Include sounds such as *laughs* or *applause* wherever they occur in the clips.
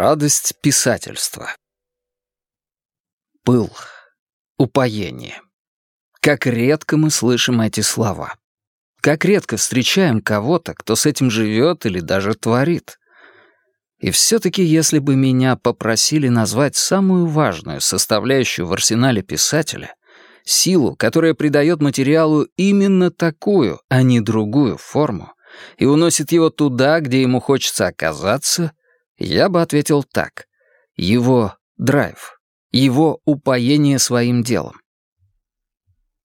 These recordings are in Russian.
Радость писательства. Пыл. Упоение. Как редко мы слышим эти слова. Как редко встречаем кого-то, кто с этим живет или даже творит. И все-таки, если бы меня попросили назвать самую важную составляющую в арсенале писателя, силу, которая придает материалу именно такую, а не другую форму, и уносит его туда, где ему хочется оказаться, я бы ответил так. Его драйв, его упоение своим делом.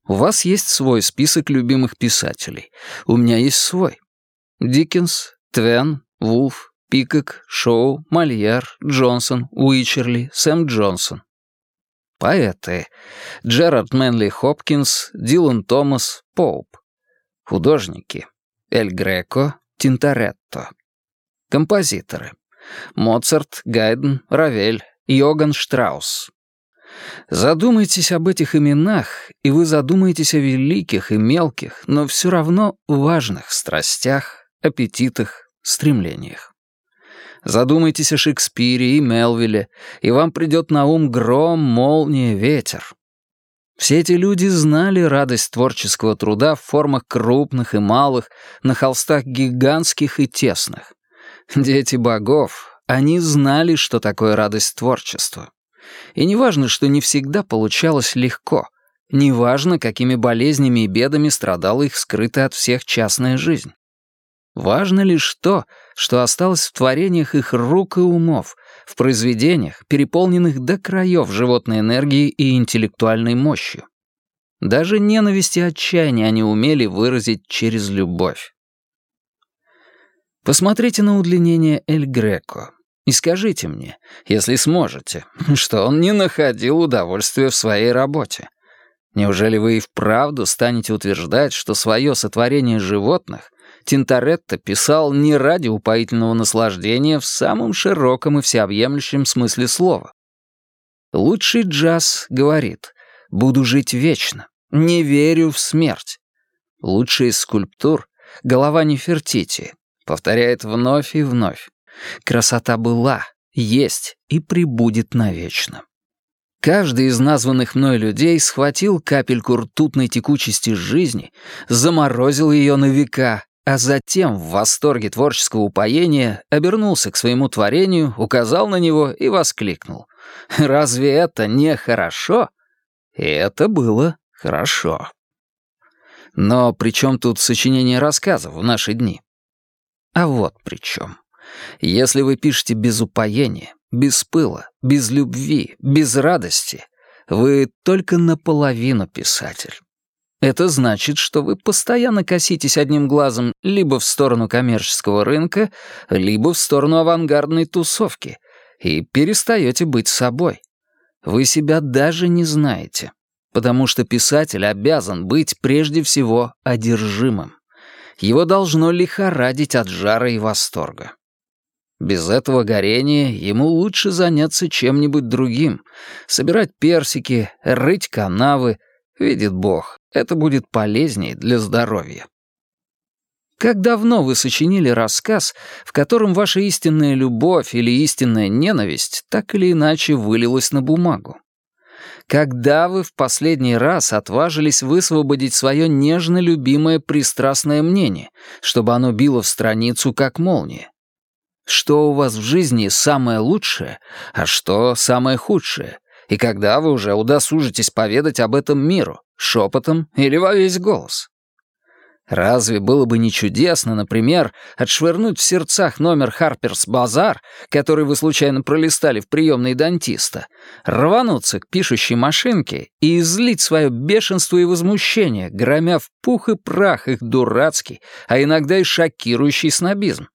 У вас есть свой список любимых писателей. У меня есть свой. Диккенс, Твен, Вулф, Пикок, Шоу, Мольер, Джонсон, Уичерли, Сэм Джонсон. Поэты. Джерард Мэнли Хопкинс, Дилан Томас, Поуп. Художники. Эль Греко, Тинторетто. Композиторы. Моцарт, Гайден, Равель, Йоган Штраус. Задумайтесь об этих именах, и вы задумаетесь о великих и мелких, но все равно важных страстях, аппетитах, стремлениях. Задумайтесь о Шекспире и Мелвилле, и вам придет на ум гром, молния, ветер. Все эти люди знали радость творческого труда в формах крупных и малых, на холстах гигантских и тесных. Дети богов, они знали, что такое радость творчества. И неважно, что не всегда получалось легко, неважно, какими болезнями и бедами страдала их скрытая от всех частная жизнь. Важно лишь то, что осталось в творениях их рук и умов, в произведениях, переполненных до краев животной энергией и интеллектуальной мощью. Даже ненависть и отчаяние они умели выразить через любовь. Посмотрите на удлинение Эль Греко и скажите мне, если сможете, *laughs* что он не находил удовольствия в своей работе. Неужели вы и вправду станете утверждать, что свое сотворение животных Тинторетто писал не ради упоительного наслаждения в самом широком и всеобъемлющем смысле слова? Лучший джаз говорит «буду жить вечно, не верю в смерть». Лучший из скульптур — голова Нефертити, Повторяет вновь и вновь. Красота была, есть и прибудет навечно. Каждый из названных мной людей схватил капельку ртутной текучести жизни, заморозил ее на века, а затем в восторге творческого упоения обернулся к своему творению, указал на него и воскликнул. «Разве это не хорошо?» И это было хорошо. Но при чем тут сочинение рассказов в наши дни? А вот при чем. Если вы пишете без упоения, без пыла, без любви, без радости, вы только наполовину писатель. Это значит, что вы постоянно коситесь одним глазом либо в сторону коммерческого рынка, либо в сторону авангардной тусовки и перестаете быть собой. Вы себя даже не знаете, потому что писатель обязан быть прежде всего одержимым его должно лихорадить от жара и восторга. Без этого горения ему лучше заняться чем-нибудь другим, собирать персики, рыть канавы. Видит Бог, это будет полезнее для здоровья. Как давно вы сочинили рассказ, в котором ваша истинная любовь или истинная ненависть так или иначе вылилась на бумагу? Когда вы в последний раз отважились высвободить свое нежно любимое пристрастное мнение, чтобы оно било в страницу как молния? Что у вас в жизни самое лучшее, а что самое худшее? И когда вы уже удосужитесь поведать об этом миру, шепотом или во весь голос? Разве было бы не чудесно, например, отшвырнуть в сердцах номер «Харперс Базар», который вы случайно пролистали в приемной дантиста, рвануться к пишущей машинке и излить свое бешенство и возмущение, громя в пух и прах их дурацкий, а иногда и шокирующий снобизм?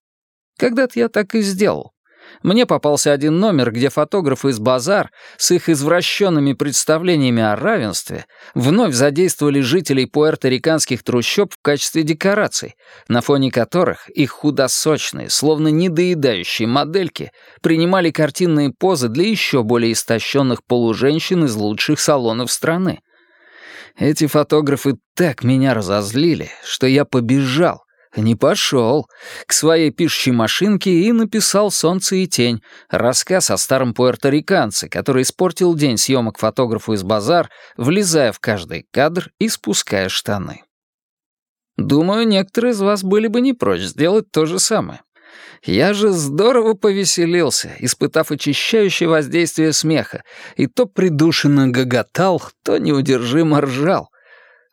Когда-то я так и сделал. Мне попался один номер, где фотографы из «Базар» с их извращенными представлениями о равенстве вновь задействовали жителей пуэрториканских трущоб в качестве декораций, на фоне которых их худосочные, словно недоедающие модельки принимали картинные позы для еще более истощенных полуженщин из лучших салонов страны. Эти фотографы так меня разозлили, что я побежал, Не пошел. К своей пишущей машинке и написал «Солнце и тень», рассказ о старом пуэрториканце, который испортил день съемок фотографу из базар, влезая в каждый кадр и спуская штаны. Думаю, некоторые из вас были бы не прочь сделать то же самое. Я же здорово повеселился, испытав очищающее воздействие смеха, и то придушенно гоготал, то неудержимо ржал —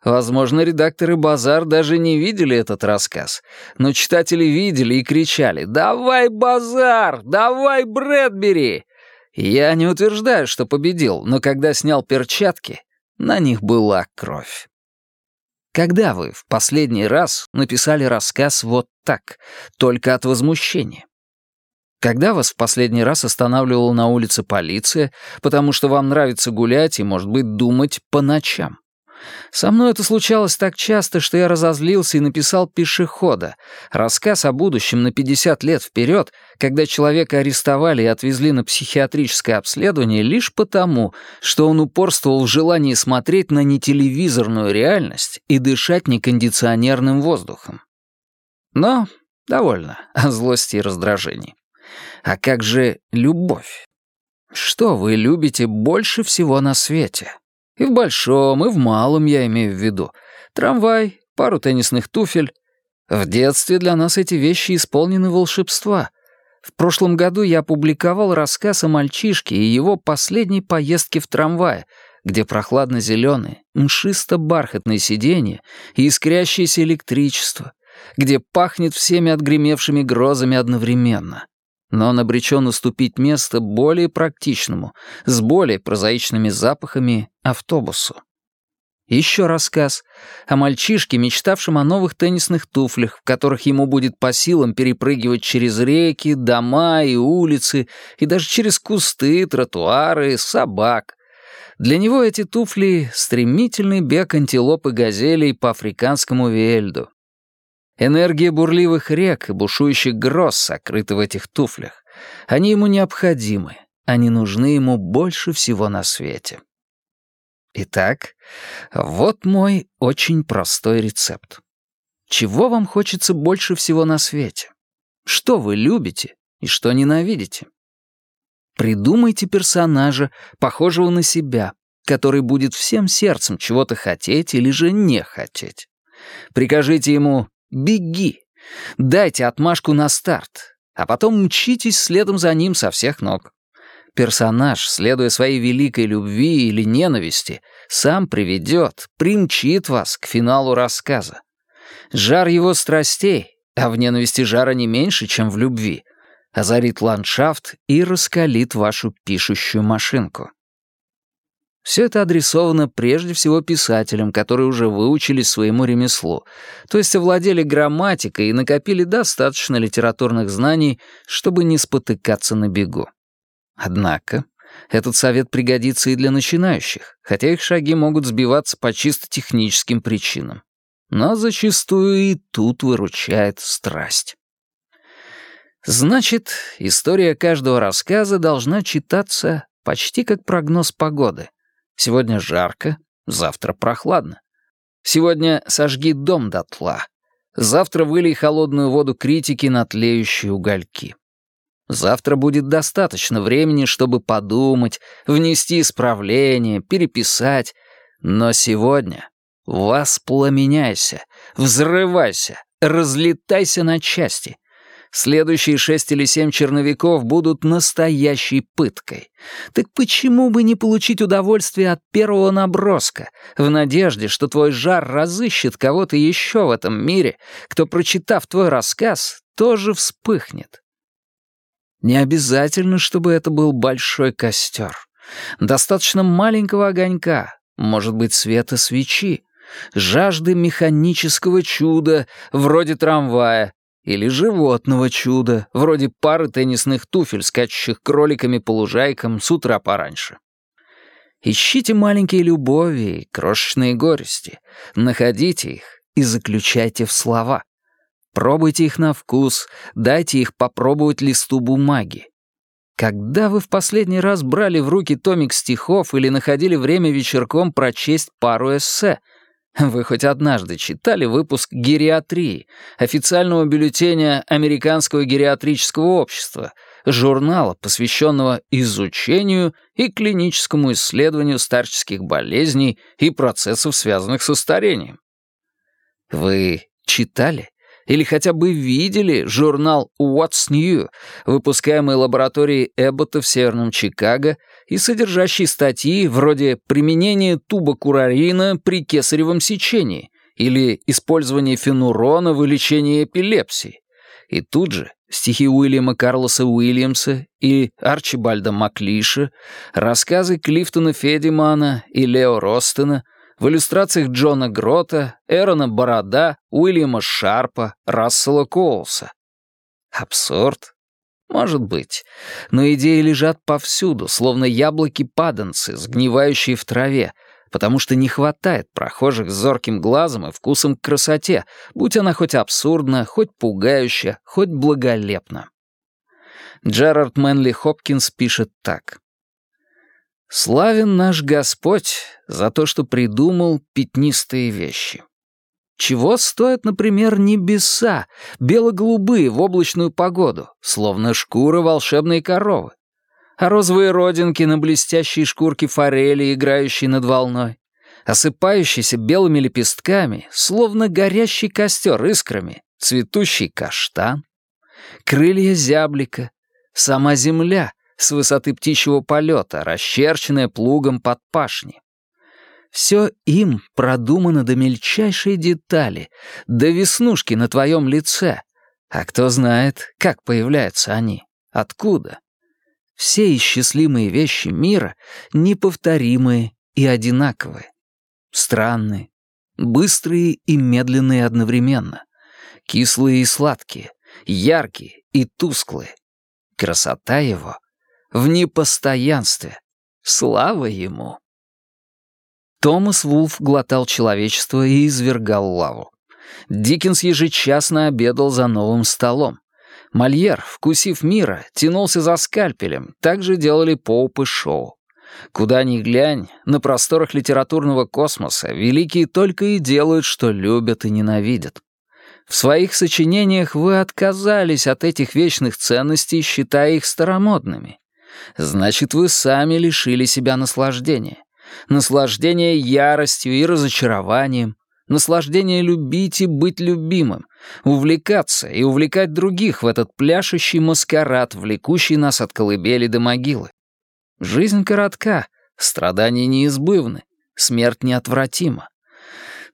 Возможно, редакторы «Базар» даже не видели этот рассказ, но читатели видели и кричали «Давай, Базар! Давай, Брэдбери!» Я не утверждаю, что победил, но когда снял перчатки, на них была кровь. Когда вы в последний раз написали рассказ вот так, только от возмущения? Когда вас в последний раз останавливала на улице полиция, потому что вам нравится гулять и, может быть, думать по ночам? Со мной это случалось так часто, что я разозлился и написал «Пешехода», рассказ о будущем на 50 лет вперед, когда человека арестовали и отвезли на психиатрическое обследование лишь потому, что он упорствовал в желании смотреть на нетелевизорную реальность и дышать некондиционерным воздухом. Но довольно о злости и раздражении. А как же любовь? Что вы любите больше всего на свете? И в большом, и в малом я имею в виду. Трамвай, пару теннисных туфель. В детстве для нас эти вещи исполнены волшебства. В прошлом году я опубликовал рассказ о мальчишке и его последней поездке в трамвае, где прохладно-зеленые, мшисто-бархатные сиденья и искрящееся электричество, где пахнет всеми отгремевшими грозами одновременно но он обречен уступить место более практичному, с более прозаичными запахами автобусу. Еще рассказ о мальчишке, мечтавшем о новых теннисных туфлях, в которых ему будет по силам перепрыгивать через реки, дома и улицы, и даже через кусты, тротуары, собак. Для него эти туфли — стремительный бег антилоп и газелей по африканскому вельду. Энергия бурливых рек и бушующих гроз сокрыта в этих туфлях. Они ему необходимы, они нужны ему больше всего на свете. Итак, вот мой очень простой рецепт. Чего вам хочется больше всего на свете? Что вы любите и что ненавидите? Придумайте персонажа, похожего на себя, который будет всем сердцем чего-то хотеть или же не хотеть. Прикажите ему Беги. Дайте отмашку на старт, а потом мчитесь следом за ним со всех ног. Персонаж, следуя своей великой любви или ненависти, сам приведет, примчит вас к финалу рассказа. Жар его страстей, а в ненависти жара не меньше, чем в любви, озарит ландшафт и раскалит вашу пишущую машинку. Все это адресовано прежде всего писателям, которые уже выучились своему ремеслу, то есть овладели грамматикой и накопили достаточно литературных знаний, чтобы не спотыкаться на бегу. Однако, этот совет пригодится и для начинающих, хотя их шаги могут сбиваться по чисто техническим причинам. Но зачастую и тут выручает страсть. Значит, история каждого рассказа должна читаться почти как прогноз погоды — Сегодня жарко, завтра прохладно. Сегодня сожги дом дотла. Завтра вылей холодную воду критики на тлеющие угольки. Завтра будет достаточно времени, чтобы подумать, внести исправления, переписать. Но сегодня воспламеняйся, взрывайся, разлетайся на части. Следующие шесть или семь черновиков будут настоящей пыткой. Так почему бы не получить удовольствие от первого наброска, в надежде, что твой жар разыщет кого-то еще в этом мире, кто, прочитав твой рассказ, тоже вспыхнет? Не обязательно, чтобы это был большой костер. Достаточно маленького огонька, может быть, света свечи, жажды механического чуда, вроде трамвая, или животного чуда, вроде пары теннисных туфель, скачущих кроликами по лужайкам с утра пораньше. Ищите маленькие любови и крошечные горести, находите их и заключайте в слова. Пробуйте их на вкус, дайте их попробовать листу бумаги. Когда вы в последний раз брали в руки томик стихов или находили время вечерком прочесть пару эссе — Вы хоть однажды читали выпуск «Гериатрии», официального бюллетеня Американского гериатрического общества, журнала, посвященного изучению и клиническому исследованию старческих болезней и процессов, связанных со старением? Вы читали или хотя бы видели журнал «What's New», выпускаемый лабораторией Эббота в Северном Чикаго и содержащий статьи вроде «Применение тубокурарина при кесаревом сечении» или «Использование фенурона в лечении эпилепсии». И тут же стихи Уильяма Карлоса Уильямса и Арчибальда Маклиша, рассказы Клифтона Федимана и Лео Ростена — в иллюстрациях Джона Грота, Эрона Борода, Уильяма Шарпа, Рассела Коулса. Абсурд? Может быть. Но идеи лежат повсюду, словно яблоки-паданцы, сгнивающие в траве, потому что не хватает прохожих с зорким глазом и вкусом к красоте, будь она хоть абсурдна, хоть пугающая, хоть благолепна. Джерард Мэнли Хопкинс пишет так. Славен наш Господь за то, что придумал пятнистые вещи. Чего стоят, например, небеса, бело-голубые в облачную погоду, словно шкура волшебной коровы, а розовые родинки на блестящей шкурке форели, играющей над волной, осыпающиеся белыми лепестками, словно горящий костер искрами, цветущий каштан, крылья зяблика, сама земля, с высоты птичьего полета, расчерченная плугом под пашни. Все им продумано до мельчайшей детали, до веснушки на твоем лице. А кто знает, как появляются они, откуда. Все исчислимые вещи мира неповторимые и одинаковые. Странные, быстрые и медленные одновременно. Кислые и сладкие, яркие и тусклые. Красота его в непостоянстве. Слава ему! Томас Вулф глотал человечество и извергал лаву. Диккенс ежечасно обедал за новым столом. Мольер, вкусив мира, тянулся за скальпелем, так же делали Поуп Шоу. Куда ни глянь, на просторах литературного космоса великие только и делают, что любят и ненавидят. В своих сочинениях вы отказались от этих вечных ценностей, считая их старомодными. Значит, вы сами лишили себя наслаждения. Наслаждения яростью и разочарованием. Наслаждение любить и быть любимым. Увлекаться и увлекать других в этот пляшущий маскарад, влекущий нас от колыбели до могилы. Жизнь коротка, страдания неизбывны, смерть неотвратима.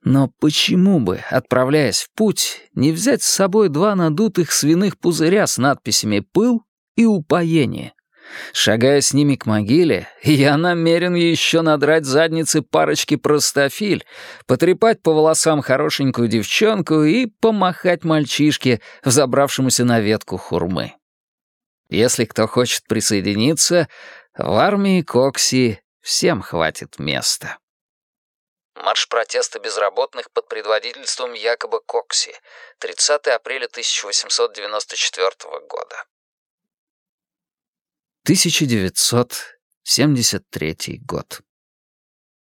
Но почему бы, отправляясь в путь, не взять с собой два надутых свиных пузыря с надписями «Пыл» и «Упоение»? Шагая с ними к могиле, я намерен еще надрать задницы парочки простофиль, потрепать по волосам хорошенькую девчонку и помахать мальчишке, взобравшемуся на ветку хурмы. Если кто хочет присоединиться, в армии Кокси всем хватит места. Марш протеста безработных под предводительством Якоба Кокси, 30 апреля 1894 года. 1973 год.